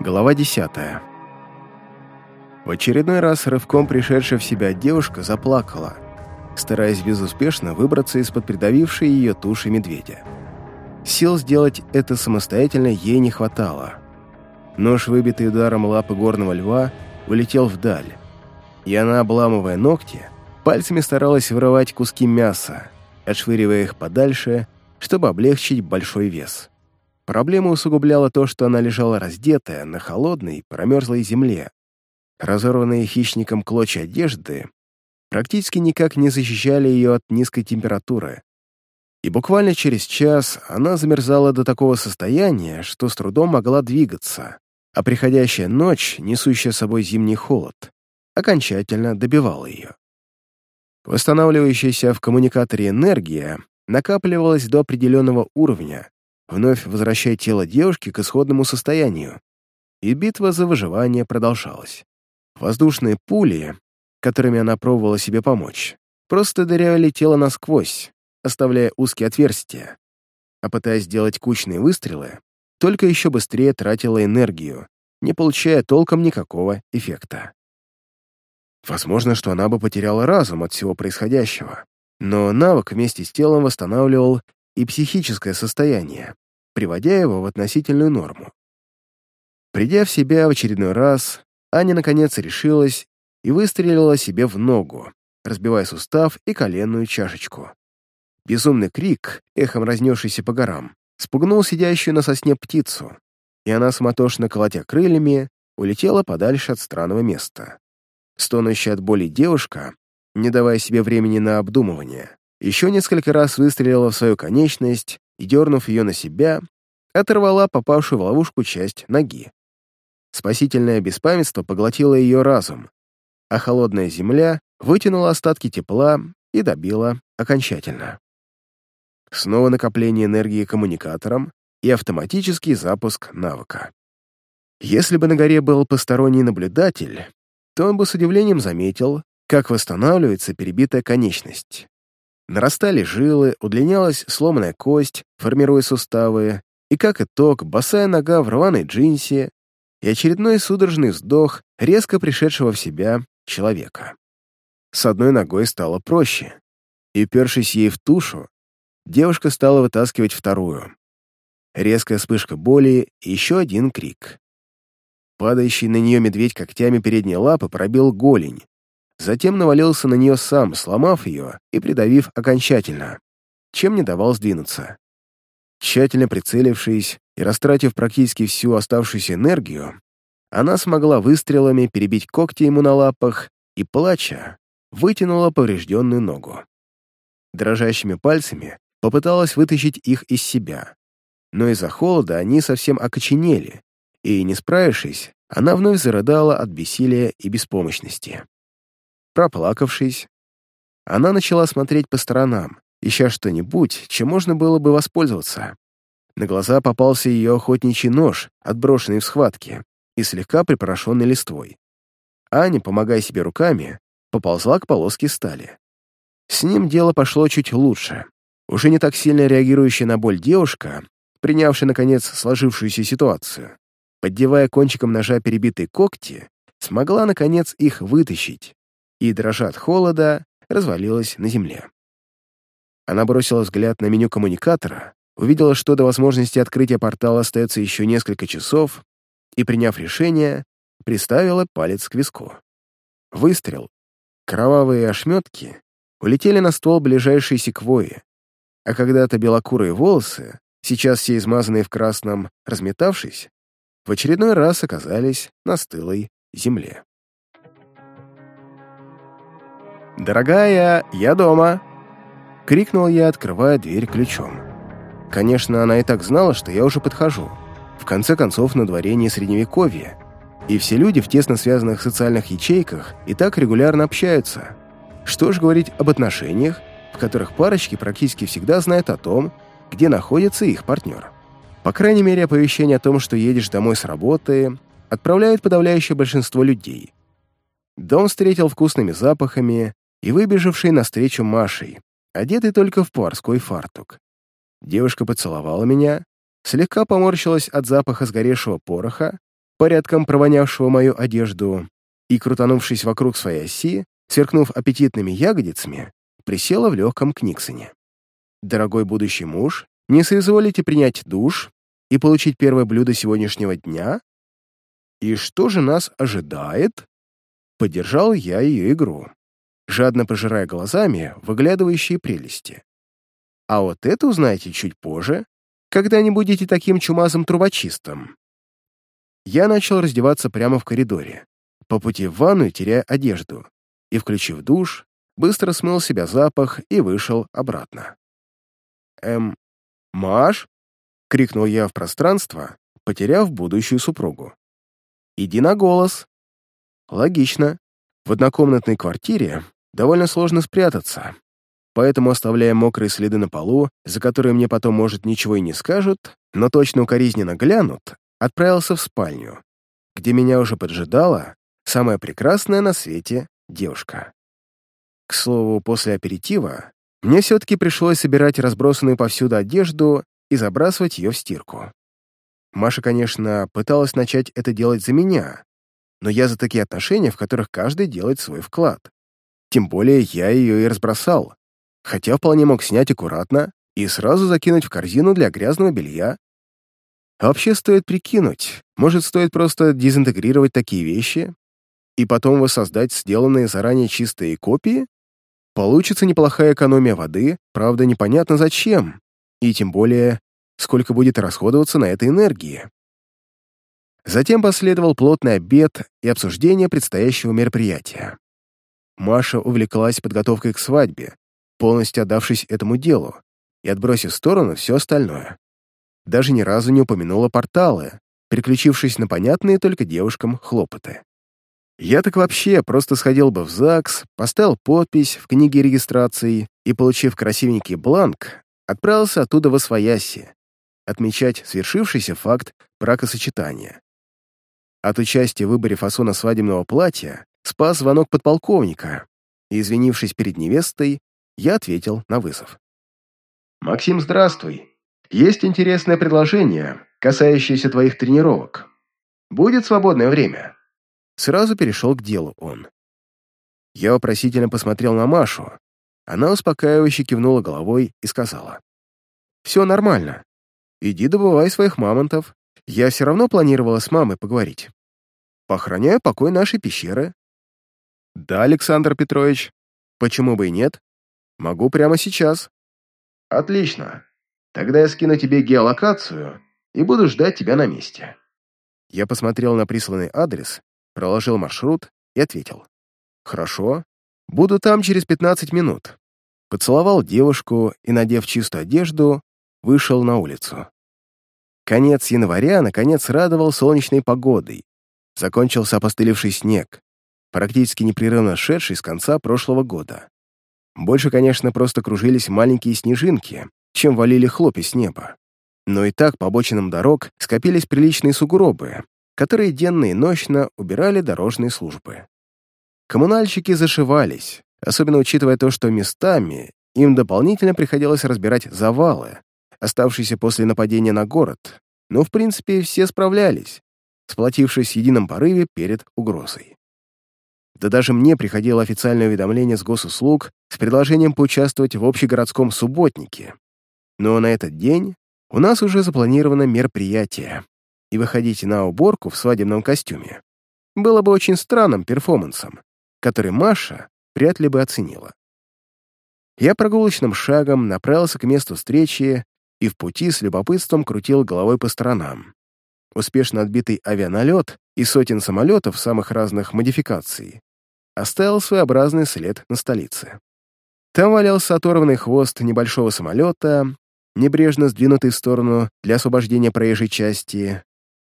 Глава 10. В очередной раз рывком пришедшая в себя девушка заплакала, стараясь безуспешно выбраться из-под придавившей ее туши медведя. Сил сделать это самостоятельно ей не хватало. Нож, выбитый ударом лапы горного льва, улетел вдаль, и она, обламывая ногти, пальцами старалась вырывать куски мяса, отшвыривая их подальше, чтобы облегчить большой вес. Проблему усугубляло то, что она лежала раздетая на холодной, промерзлой земле. Разорванные хищником клочья одежды практически никак не защищали ее от низкой температуры. И буквально через час она замерзала до такого состояния, что с трудом могла двигаться, а приходящая ночь, несущая с собой зимний холод, окончательно добивала ее. Восстанавливающаяся в коммуникаторе энергия накапливалась до определенного уровня, вновь возвращая тело девушки к исходному состоянию, и битва за выживание продолжалась. Воздушные пули, которыми она пробовала себе помочь, просто дырявили тело насквозь, оставляя узкие отверстия, а пытаясь сделать кучные выстрелы, только еще быстрее тратила энергию, не получая толком никакого эффекта. Возможно, что она бы потеряла разум от всего происходящего, но навык вместе с телом восстанавливал и психическое состояние, приводя его в относительную норму. Придя в себя в очередной раз, Аня наконец решилась и выстрелила себе в ногу, разбивая сустав и коленную чашечку. Безумный крик, эхом разнесшийся по горам, спугнул сидящую на сосне птицу, и она, суматошно колотя крыльями, улетела подальше от странного места. Стонущая от боли девушка, не давая себе времени на обдумывание, еще несколько раз выстрелила в свою конечность и, дернув ее на себя, оторвала попавшую в ловушку часть ноги. Спасительное беспамятство поглотило ее разум, а холодная земля вытянула остатки тепла и добила окончательно. Снова накопление энергии коммуникатором и автоматический запуск навыка. Если бы на горе был посторонний наблюдатель, то он бы с удивлением заметил, как восстанавливается перебитая конечность. Нарастали жилы, удлинялась сломанная кость, формируя суставы, и как итог, босая нога в рваной джинсе и очередной судорожный вздох резко пришедшего в себя человека. С одной ногой стало проще, и, упершись ей в тушу, девушка стала вытаскивать вторую. Резкая вспышка боли и еще один крик. Падающий на нее медведь когтями передней лапы пробил голень. Затем навалился на нее сам, сломав ее и придавив окончательно, чем не давал сдвинуться. Тщательно прицелившись и растратив практически всю оставшуюся энергию, она смогла выстрелами перебить когти ему на лапах и, плача, вытянула поврежденную ногу. Дрожащими пальцами попыталась вытащить их из себя, но из-за холода они совсем окоченели, и, не справившись, она вновь зарыдала от бессилия и беспомощности. Проплакавшись, она начала смотреть по сторонам, ища что-нибудь, чем можно было бы воспользоваться. На глаза попался ее охотничий нож, отброшенный в схватке, и слегка припорошенный листвой. Аня, помогая себе руками, поползла к полоске стали. С ним дело пошло чуть лучше. Уже не так сильно реагирующая на боль девушка, принявшая, наконец, сложившуюся ситуацию, поддевая кончиком ножа перебитые когти, смогла, наконец, их вытащить и, дрожа от холода, развалилась на земле. Она бросила взгляд на меню коммуникатора, увидела, что до возможности открытия портала остается еще несколько часов, и, приняв решение, приставила палец к виску. Выстрел. Кровавые ошметки улетели на ствол ближайшей секвои, а когда-то белокурые волосы, сейчас все измазанные в красном, разметавшись, в очередной раз оказались на стылой земле. «Дорогая, я дома!» — крикнул я, открывая дверь ключом. Конечно, она и так знала, что я уже подхожу. В конце концов, на дворе не средневековье, и все люди в тесно связанных социальных ячейках и так регулярно общаются. Что ж говорить об отношениях, в которых парочки практически всегда знают о том, где находится их партнер. По крайней мере, оповещение о том, что едешь домой с работы, отправляет подавляющее большинство людей. Дом встретил вкусными запахами и выбежавшей навстречу Машей, одетый только в поварской фартук. Девушка поцеловала меня, слегка поморщилась от запаха сгоревшего пороха порядком провонявшего мою одежду, и, крутанувшись вокруг своей оси, сверкнув аппетитными ягодицами, присела в легком книксоне. «Дорогой будущий муж, не соизволите принять душ и получить первое блюдо сегодняшнего дня? И что же нас ожидает?» Поддержал я ее игру, жадно пожирая глазами выглядывающие прелести. А вот это узнаете чуть позже, когда не будете таким чумазым трубочистом. Я начал раздеваться прямо в коридоре, по пути в ванную теряя одежду, и, включив душ, быстро смыл себя запах и вышел обратно. «Эм, Маш?» — крикнул я в пространство, потеряв будущую супругу. «Иди на голос!» Логично. В однокомнатной квартире довольно сложно спрятаться, поэтому, оставляя мокрые следы на полу, за которые мне потом, может, ничего и не скажут, но точно укоризненно глянут, отправился в спальню, где меня уже поджидала самая прекрасная на свете девушка. К слову, после аперитива мне все-таки пришлось собирать разбросанную повсюду одежду и забрасывать ее в стирку. Маша, конечно, пыталась начать это делать за меня, но я за такие отношения, в которых каждый делает свой вклад. Тем более я ее и разбросал, хотя вполне мог снять аккуратно и сразу закинуть в корзину для грязного белья. А вообще стоит прикинуть, может, стоит просто дезинтегрировать такие вещи и потом воссоздать сделанные заранее чистые копии? Получится неплохая экономия воды, правда, непонятно зачем, и тем более, сколько будет расходоваться на это энергии. Затем последовал плотный обед и обсуждение предстоящего мероприятия. Маша увлеклась подготовкой к свадьбе, полностью отдавшись этому делу и отбросив в сторону все остальное. Даже ни разу не упомянула порталы, переключившись на понятные только девушкам хлопоты. Я так вообще просто сходил бы в ЗАГС, поставил подпись в книге регистрации и, получив красивенький бланк, отправился оттуда в Освояси, отмечать свершившийся факт бракосочетания. От участия в выборе фасона свадебного платья спас звонок подполковника, и, извинившись перед невестой, я ответил на вызов. «Максим, здравствуй. Есть интересное предложение, касающееся твоих тренировок. Будет свободное время?» Сразу перешел к делу он. Я вопросительно посмотрел на Машу. Она успокаивающе кивнула головой и сказала. «Все нормально. Иди добывай своих мамонтов, я все равно планировала с мамой поговорить. Поохраняю покой нашей пещеры. Да, Александр Петрович. Почему бы и нет? Могу прямо сейчас. Отлично. Тогда я скину тебе геолокацию и буду ждать тебя на месте. Я посмотрел на присланный адрес, проложил маршрут и ответил. Хорошо. Буду там через 15 минут. Поцеловал девушку и, надев чистую одежду, вышел на улицу. Конец января, наконец, радовал солнечной погодой. Закончился опостылевший снег, практически непрерывно шедший с конца прошлого года. Больше, конечно, просто кружились маленькие снежинки, чем валили хлопья с неба. Но и так по обочинам дорог скопились приличные сугробы, которые денно и ночно убирали дорожные службы. Коммунальщики зашивались, особенно учитывая то, что местами им дополнительно приходилось разбирать завалы, оставшийся после нападения на город, но, в принципе, все справлялись, сплотившись в едином порыве перед угрозой. Да даже мне приходило официальное уведомление с госуслуг с предложением поучаствовать в общегородском субботнике. Но на этот день у нас уже запланировано мероприятие, и выходить на уборку в свадебном костюме было бы очень странным перформансом, который Маша вряд ли бы оценила. Я прогулочным шагом направился к месту встречи и в пути с любопытством крутил головой по сторонам. Успешно отбитый авианалет и сотен самолетов самых разных модификаций оставил своеобразный след на столице. Там валялся оторванный хвост небольшого самолета, небрежно сдвинутый в сторону для освобождения проезжей части,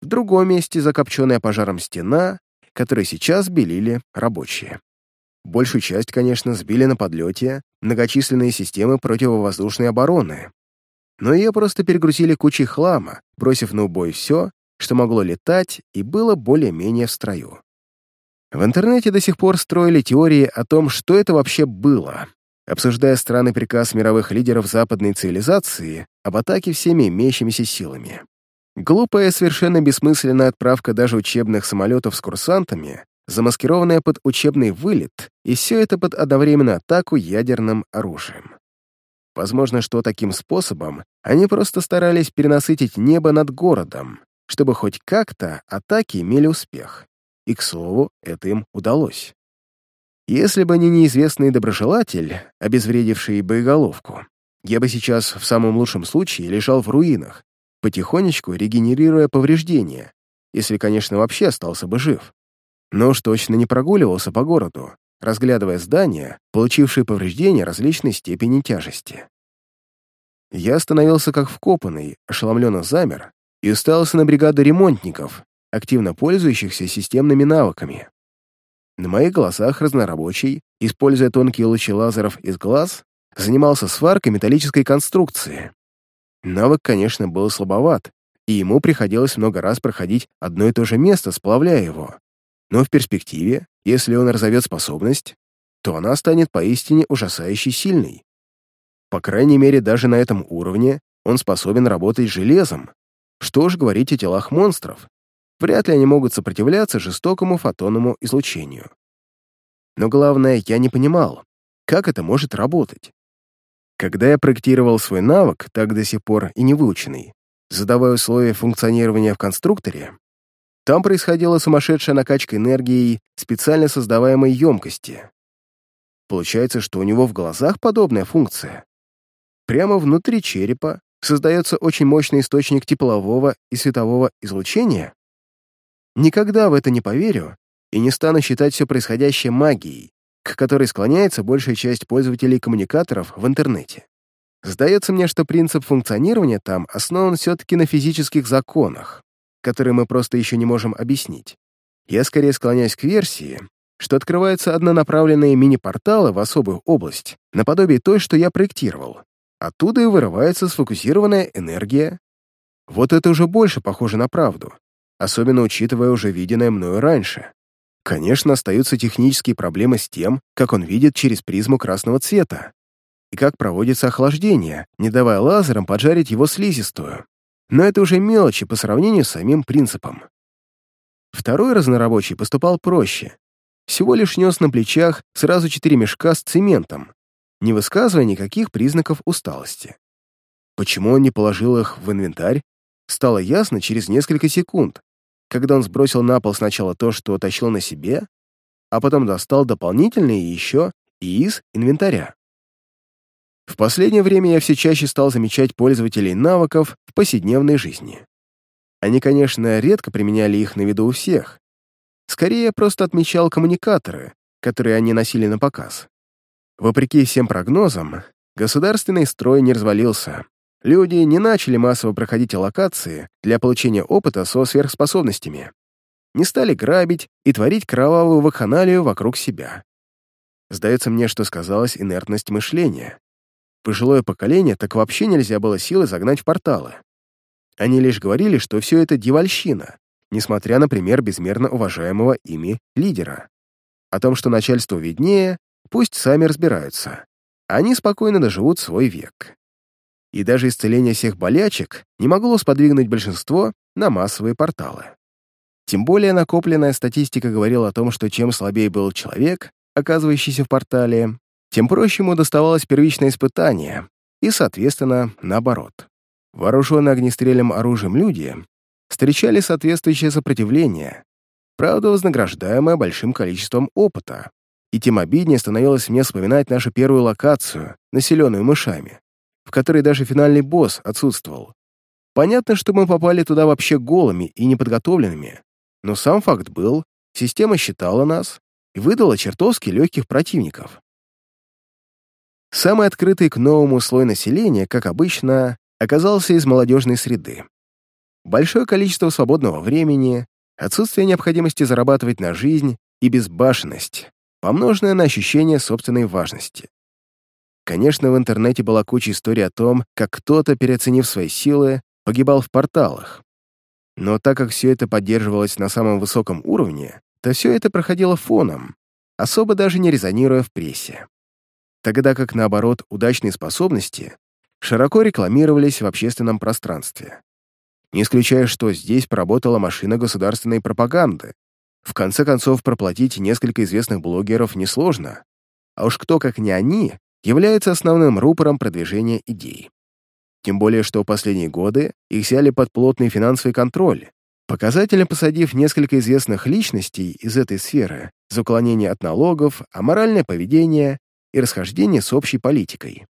в другом месте закопченная пожаром стена, которую сейчас белили рабочие. Большую часть, конечно, сбили на подлете многочисленные системы противовоздушной обороны, но ее просто перегрузили кучей хлама, бросив на убой все, что могло летать и было более-менее в строю. В интернете до сих пор строили теории о том, что это вообще было, обсуждая странный приказ мировых лидеров западной цивилизации об атаке всеми имеющимися силами. Глупая, совершенно бессмысленная отправка даже учебных самолетов с курсантами, замаскированная под учебный вылет, и все это под одновременную атаку ядерным оружием. Возможно, что таким способом они просто старались перенасытить небо над городом, чтобы хоть как-то атаки имели успех. И, к слову, это им удалось. Если бы не неизвестный доброжелатель, обезвредивший боеголовку, я бы сейчас в самом лучшем случае лежал в руинах, потихонечку регенерируя повреждения, если, конечно, вообще остался бы жив. Но уж точно не прогуливался по городу, разглядывая здания, получившие повреждения различной степени тяжести. Я остановился как вкопанный, ошеломленно замер и уставился на бригаду ремонтников, активно пользующихся системными навыками. На моих глазах разнорабочий, используя тонкие лучи лазеров из глаз, занимался сваркой металлической конструкции. Навык, конечно, был слабоват, и ему приходилось много раз проходить одно и то же место, сплавляя его. Но в перспективе, если он разовьет способность, то она станет поистине ужасающе сильной. По крайней мере, даже на этом уровне он способен работать железом. Что ж говорить о телах монстров? Вряд ли они могут сопротивляться жестокому фотонному излучению. Но главное, я не понимал, как это может работать. Когда я проектировал свой навык, так до сих пор и не выученный, задавая условия функционирования в конструкторе, там происходила сумасшедшая накачка энергии специально создаваемой емкости. Получается, что у него в глазах подобная функция. Прямо внутри черепа создается очень мощный источник теплового и светового излучения? Никогда в это не поверю и не стану считать все происходящее магией, к которой склоняется большая часть пользователей коммуникаторов в интернете. Сдается мне, что принцип функционирования там основан все-таки на физических законах, которые мы просто еще не можем объяснить. Я скорее склоняюсь к версии, что открываются однонаправленные мини-порталы в особую область, наподобие той, что я проектировал. Оттуда и вырывается сфокусированная энергия. Вот это уже больше похоже на правду, особенно учитывая уже виденное мною раньше. Конечно, остаются технические проблемы с тем, как он видит через призму красного цвета, и как проводится охлаждение, не давая лазерам поджарить его слизистую. Но это уже мелочи по сравнению с самим принципом. Второй разнорабочий поступал проще. Всего лишь нес на плечах сразу четыре мешка с цементом, не высказывая никаких признаков усталости. Почему он не положил их в инвентарь, стало ясно через несколько секунд, когда он сбросил на пол сначала то, что тащил на себе, а потом достал дополнительные еще и из инвентаря. В последнее время я все чаще стал замечать пользователей навыков в повседневной жизни. Они, конечно, редко применяли их на виду у всех. Скорее, я просто отмечал коммуникаторы, которые они носили на показ. Вопреки всем прогнозам, государственный строй не развалился, люди не начали массово проходить локации для получения опыта со сверхспособностями, не стали грабить и творить кровавую вакханалию вокруг себя. Сдается мне, что сказалась инертность мышления. Пожилое поколение так вообще нельзя было силой загнать в порталы. Они лишь говорили, что все это девальщина, несмотря на пример безмерно уважаемого ими лидера. О том, что начальству виднее, пусть сами разбираются. Они спокойно доживут свой век и даже исцеление всех болячек не могло сподвигнуть большинство на массовые порталы. Тем более накопленная статистика говорила о том, что чем слабее был человек, оказывающийся в портале, тем проще ему доставалось первичное испытание, и, соответственно, наоборот. Вооруженные огнестрельным оружием люди встречали соответствующее сопротивление, правда, вознаграждаемое большим количеством опыта, и тем обиднее становилось мне вспоминать нашу первую локацию, населенную мышами в которой даже финальный босс отсутствовал. Понятно, что мы попали туда вообще голыми и неподготовленными, но сам факт был, система считала нас и выдала чертовски легких противников. Самый открытый к новому слой населения, как обычно, оказался из молодежной среды. Большое количество свободного времени, отсутствие необходимости зарабатывать на жизнь и безбашенность, помноженное на ощущение собственной важности. Конечно, в интернете была куча историй о том, как кто-то, переоценив свои силы, погибал в порталах. Но так как все это поддерживалось на самом высоком уровне, то все это проходило фоном, особо даже не резонируя в прессе. Тогда как, наоборот, удачные способности широко рекламировались в общественном пространстве. Не исключая, что здесь поработала машина государственной пропаганды. В конце концов, проплатить несколько известных блогеров несложно. А уж кто, как не они, является основным рупором продвижения идей. Тем более, что в последние годы их взяли под плотный финансовый контроль, показательно посадив несколько известных личностей из этой сферы за уклонение от налогов, аморальное поведение и расхождение с общей политикой.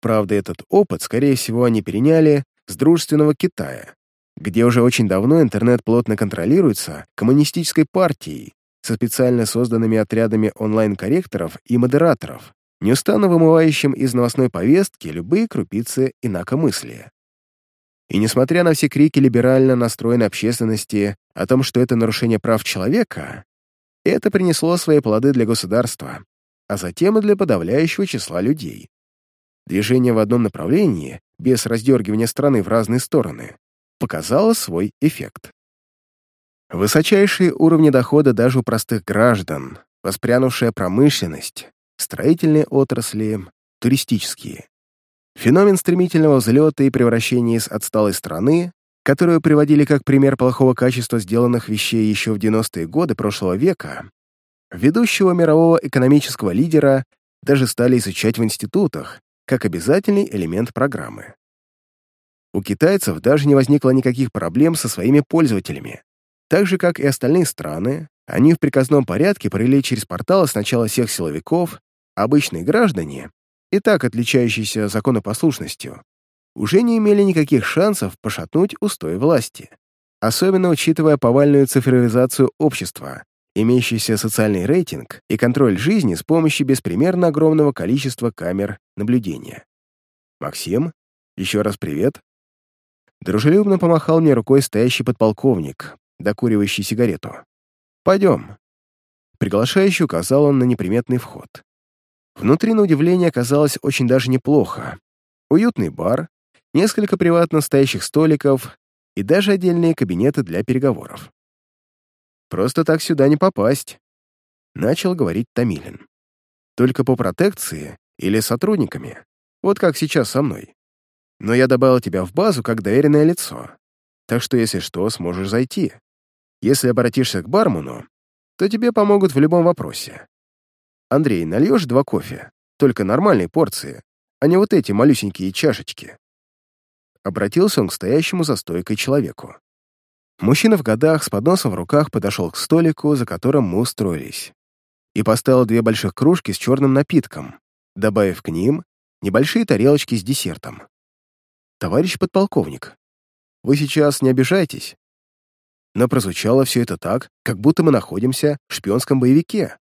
Правда, этот опыт, скорее всего, они переняли с дружественного Китая, где уже очень давно интернет плотно контролируется коммунистической партией со специально созданными отрядами онлайн-корректоров и модераторов, неустанно вымывающим из новостной повестки любые крупицы инакомыслия. И несмотря на все крики либерально настроенной общественности о том, что это нарушение прав человека, это принесло свои плоды для государства, а затем и для подавляющего числа людей. Движение в одном направлении, без раздергивания страны в разные стороны, показало свой эффект. Высочайшие уровни дохода даже у простых граждан, воспрянувшая промышленность, строительные отрасли, туристические. Феномен стремительного взлета и превращения из отсталой страны, которую приводили как пример плохого качества сделанных вещей еще в 90-е годы прошлого века, ведущего мирового экономического лидера даже стали изучать в институтах как обязательный элемент программы. У китайцев даже не возникло никаких проблем со своими пользователями. Так же, как и остальные страны, они в приказном порядке провели через порталы сначала всех силовиков, обычные граждане, и так отличающиеся законопослушностью, уже не имели никаких шансов пошатнуть устои власти, особенно учитывая повальную цифровизацию общества, имеющийся социальный рейтинг и контроль жизни с помощью беспримерно огромного количества камер наблюдения. «Максим, еще раз привет», Дружелюбно помахал мне рукой стоящий подполковник, докуривающий сигарету. «Пойдем». Приглашающий указал он на неприметный вход. Внутри, на удивление, оказалось очень даже неплохо. Уютный бар, несколько приватно стоящих столиков и даже отдельные кабинеты для переговоров. «Просто так сюда не попасть», — начал говорить Томилин. «Только по протекции или сотрудниками, вот как сейчас со мной но я добавил тебя в базу как доверенное лицо, так что, если что, сможешь зайти. Если обратишься к бармену, то тебе помогут в любом вопросе. Андрей, нальешь два кофе, только нормальные порции, а не вот эти малюсенькие чашечки. Обратился он к стоящему за стойкой человеку. Мужчина в годах с подносом в руках подошел к столику, за которым мы устроились, и поставил две больших кружки с черным напитком, добавив к ним небольшие тарелочки с десертом. «Товарищ подполковник, вы сейчас не обижайтесь, но прозвучало все это так, как будто мы находимся в шпионском боевике.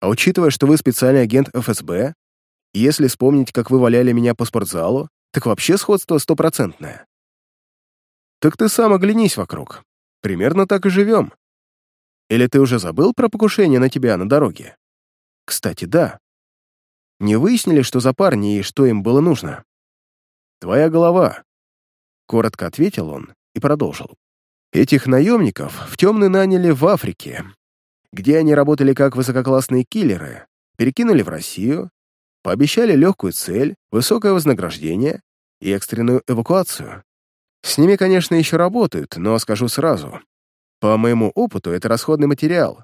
А учитывая, что вы специальный агент ФСБ, если вспомнить, как вы валяли меня по спортзалу, так вообще сходство стопроцентное. Так ты сам оглянись вокруг. Примерно так и живем. Или ты уже забыл про покушение на тебя на дороге? Кстати, да. Не выяснили, что за парни и что им было нужно? «Твоя голова», — коротко ответил он и продолжил. «Этих наемников в темный наняли в Африке, где они работали как высококлассные киллеры, перекинули в Россию, пообещали легкую цель, высокое вознаграждение и экстренную эвакуацию. С ними, конечно, еще работают, но скажу сразу. По моему опыту, это расходный материал.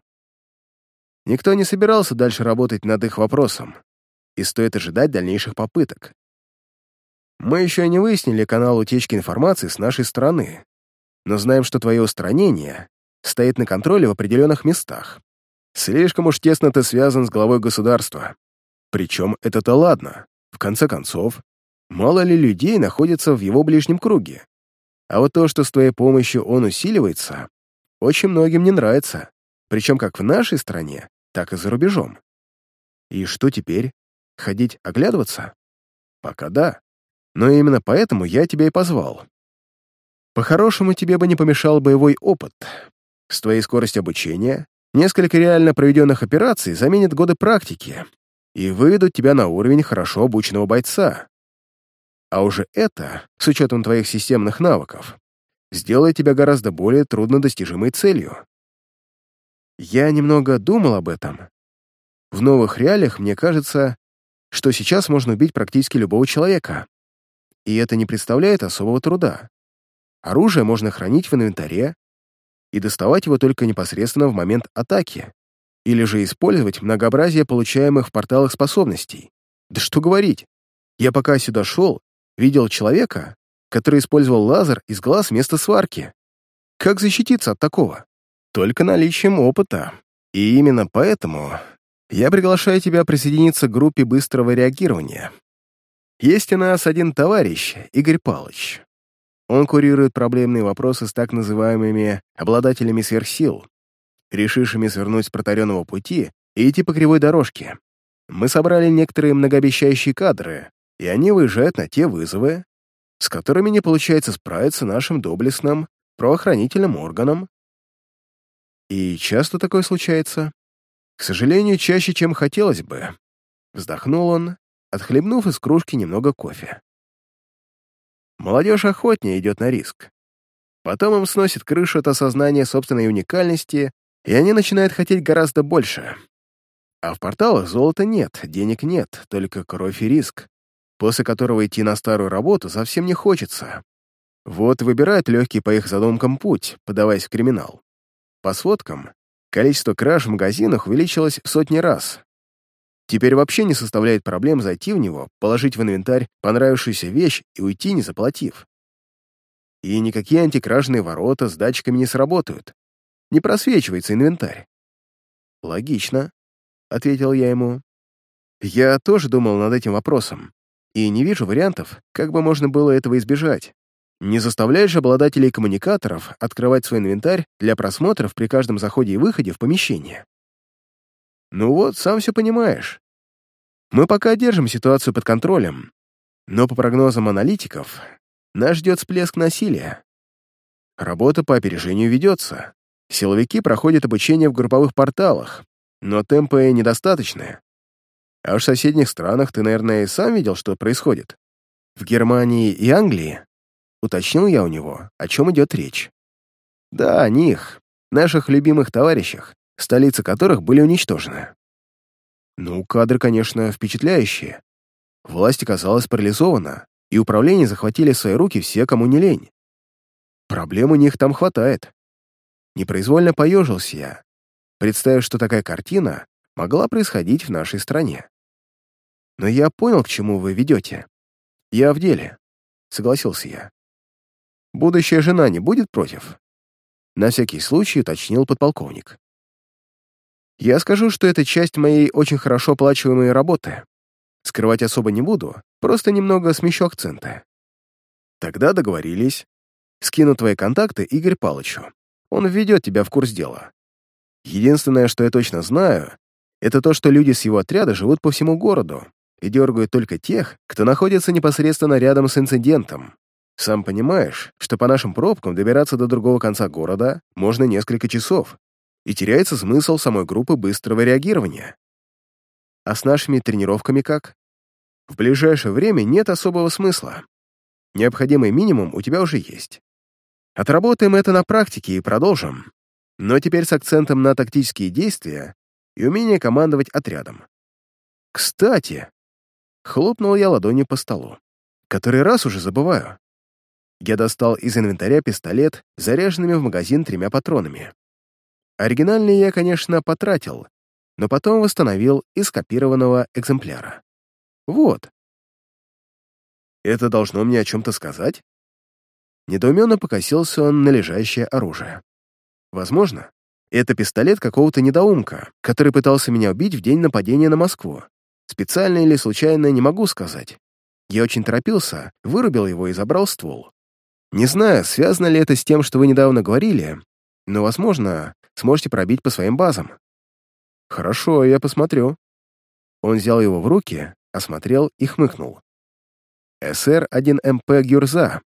Никто не собирался дальше работать над их вопросом, и стоит ожидать дальнейших попыток. Мы еще не выяснили канал утечки информации с нашей стороны, но знаем, что твое устранение стоит на контроле в определенных местах. Слишком уж тесно ты связан с главой государства. Причем это-то ладно. В конце концов, мало ли людей находится в его ближнем круге. А вот то, что с твоей помощью он усиливается, очень многим не нравится. Причем как в нашей стране, так и за рубежом. И что теперь? Ходить оглядываться? Пока да. Но именно поэтому я тебя и позвал. По-хорошему, тебе бы не помешал боевой опыт. С твоей скоростью обучения несколько реально проведенных операций заменят годы практики и выведут тебя на уровень хорошо обученного бойца. А уже это, с учетом твоих системных навыков, сделает тебя гораздо более труднодостижимой целью. Я немного думал об этом. В новых реалиях мне кажется, что сейчас можно убить практически любого человека, и это не представляет особого труда. Оружие можно хранить в инвентаре и доставать его только непосредственно в момент атаки, или же использовать многообразие получаемых в порталах способностей. Да что говорить, я пока сюда шел, видел человека, который использовал лазер из глаз вместо сварки. Как защититься от такого? Только наличием опыта. И именно поэтому я приглашаю тебя присоединиться к группе быстрого реагирования. Есть у нас один товарищ, Игорь Палыч. Он курирует проблемные вопросы с так называемыми обладателями сверхсил, решившими свернуть с протаренного пути и идти по кривой дорожке. Мы собрали некоторые многообещающие кадры, и они выезжают на те вызовы, с которыми не получается справиться нашим доблестным правоохранительным органам. И часто такое случается. К сожалению, чаще, чем хотелось бы. Вздохнул он, отхлебнув из кружки немного кофе. Молодежь охотнее идет на риск. Потом им сносит крышу от осознания собственной уникальности, и они начинают хотеть гораздо больше. А в порталах золота нет, денег нет, только кровь и риск, после которого идти на старую работу совсем не хочется. Вот выбирают легкий по их задумкам путь, подаваясь в криминал. По сводкам, количество краж в магазинах увеличилось в сотни раз, Теперь вообще не составляет проблем зайти в него, положить в инвентарь понравившуюся вещь и уйти, не заплатив. И никакие антикражные ворота с датчиками не сработают. Не просвечивается инвентарь. «Логично», — ответил я ему. «Я тоже думал над этим вопросом, и не вижу вариантов, как бы можно было этого избежать. Не заставляешь обладателей коммуникаторов открывать свой инвентарь для просмотров при каждом заходе и выходе в помещение. Ну вот, сам все понимаешь. Мы пока держим ситуацию под контролем, но по прогнозам аналитиков, нас ждет всплеск насилия. Работа по опережению ведется. Силовики проходят обучение в групповых порталах, но темпы недостаточные. А в соседних странах ты, наверное, и сам видел, что происходит. В Германии и Англии, уточнил я у него, о чем идет речь. Да, о них, наших любимых товарищах, столицы которых были уничтожены. Ну, кадры, конечно, впечатляющие. Власть оказалась парализована, и управление захватили в свои руки все, кому не лень. Проблем у них там хватает. Непроизвольно поежился я, представив, что такая картина могла происходить в нашей стране. Но я понял, к чему вы ведете. Я в деле, согласился я. Будущая жена не будет против? На всякий случай уточнил подполковник. Я скажу, что это часть моей очень хорошо оплачиваемой работы. Скрывать особо не буду, просто немного смещу акценты. Тогда договорились. Скину твои контакты Игорь Палычу. Он введет тебя в курс дела. Единственное, что я точно знаю, это то, что люди с его отряда живут по всему городу и дергают только тех, кто находится непосредственно рядом с инцидентом. Сам понимаешь, что по нашим пробкам добираться до другого конца города можно несколько часов, и теряется смысл самой группы быстрого реагирования. А с нашими тренировками как? В ближайшее время нет особого смысла. Необходимый минимум у тебя уже есть. Отработаем это на практике и продолжим. Но теперь с акцентом на тактические действия и умение командовать отрядом. Кстати, хлопнул я ладонью по столу. Который раз уже забываю. Я достал из инвентаря пистолет заряженными в магазин тремя патронами. Оригинальный я, конечно, потратил, но потом восстановил из скопированного экземпляра. Вот. Это должно мне о чем-то сказать? Недоуменно покосился он на лежащее оружие. Возможно, это пистолет какого-то недоумка, который пытался меня убить в день нападения на Москву. Специально или случайно не могу сказать. Я очень торопился, вырубил его и забрал ствол. Не знаю, связано ли это с тем, что вы недавно говорили, но, возможно, сможете пробить по своим базам». «Хорошо, я посмотрю». Он взял его в руки, осмотрел и хмыкнул. СР-1МП «Гюрза».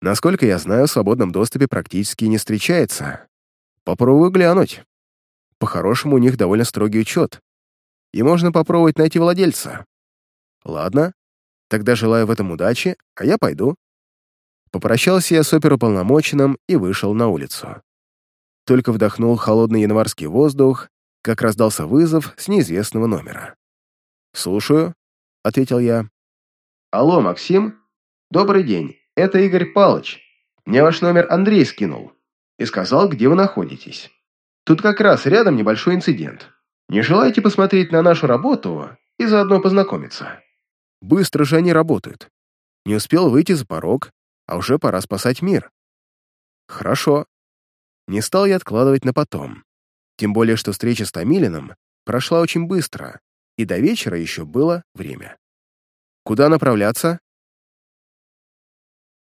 Насколько я знаю, в свободном доступе практически не встречается. Попробую глянуть. По-хорошему, у них довольно строгий учет. И можно попробовать найти владельца. Ладно, тогда желаю в этом удачи, а я пойду. Попрощался я с оперуполномоченным и вышел на улицу. Только вдохнул холодный январский воздух, как раздался вызов с неизвестного номера. «Слушаю», — ответил я. «Алло, Максим? Добрый день, это Игорь Палыч. Мне ваш номер Андрей скинул и сказал, где вы находитесь. Тут как раз рядом небольшой инцидент. Не желаете посмотреть на нашу работу и заодно познакомиться?» Быстро же они работают. Не успел выйти за порог, а уже пора спасать мир. Хорошо. Не стал я откладывать на потом. Тем более, что встреча с Томилиным прошла очень быстро, и до вечера еще было время. Куда направляться?